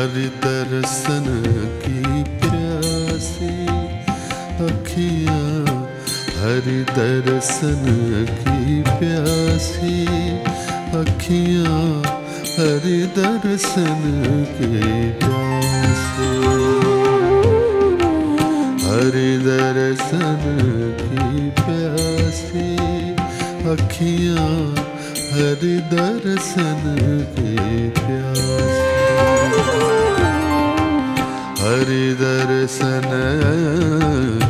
हर दर्शन की प्यासी अखिया, हर दर्शन की प्यासी अखिया, हर दर्शन के प्यासे। हर दर्शन की प्यासी अखिया, हर दर्शन के प्यासे। हरि दर्शन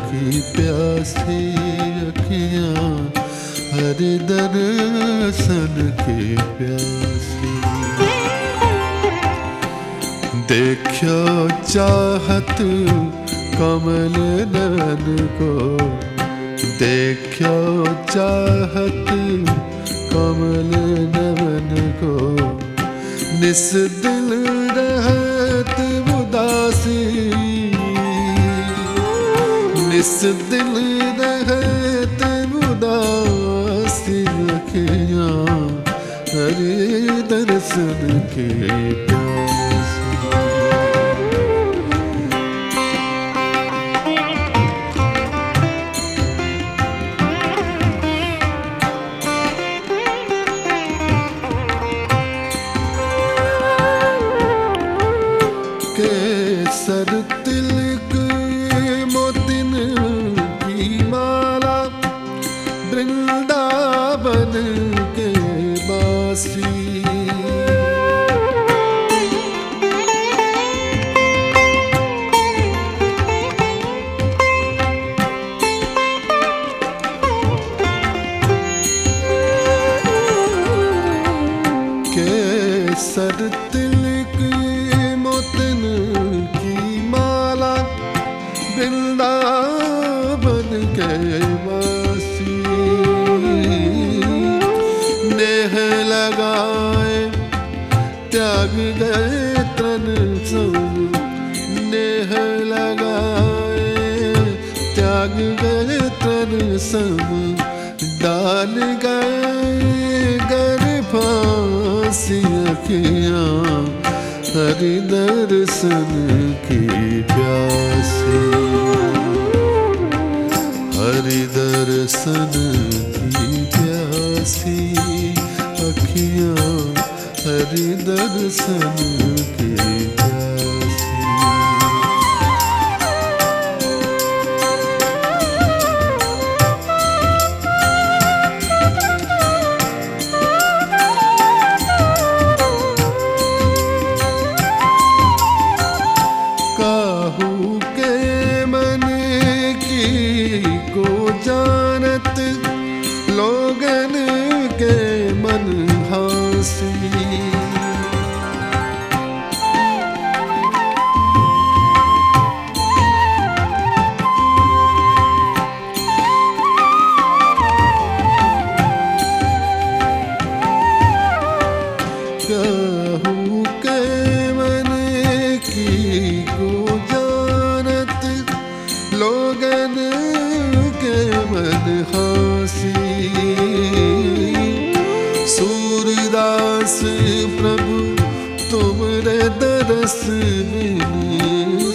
की प्यासी अखियाँ हरि दर्शन की प्यासी। देखो चाहत कमल नन को देखो चाहत कमल नन को। निस दिल रहत उदासी। निस दिल रहत उदासी रखिया हरे दर्शन के प्यासी केसर तिलक मोतन की माला वृंदावन के वासी। नेह लगाए, त्याग गए तन सब। नेह लगाए, त्याग गए तन सब। डाल गए अखियाँ हरि दर्शन की प्यासी। हरि दर्शन की प्यासी अखियाँ हरि दर्शन sensin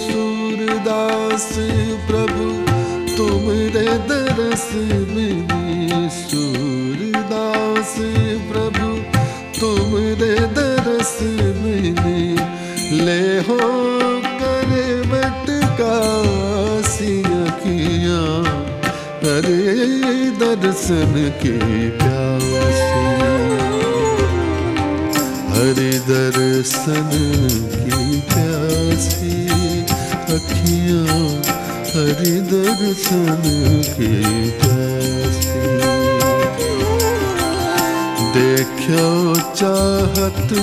सूरदास प्रभु तुमरे दरस मिली सूरदास प्रभु तुमरे दरस मिली। ले हो कर बटका सी अखियाँ हरे दर्शन की प्यासी हरि दर्शन की प्यासी अखियाँ, हरि दर्शन की प्यासी। देखो चाहत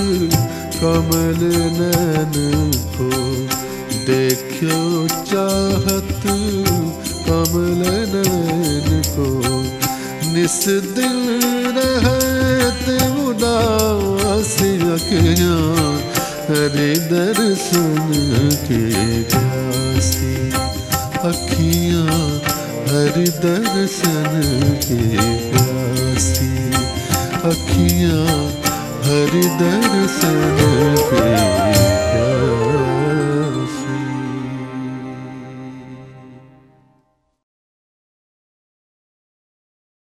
कमल नैन को, देखो चाहत कमल नैन को, निस दिल रहत उदास अखियाँ हरे दर्शन के प्यासी। अखियाँ हर दर्शन के प्यासी। अखियाँ हर दर्शन के प्यासी।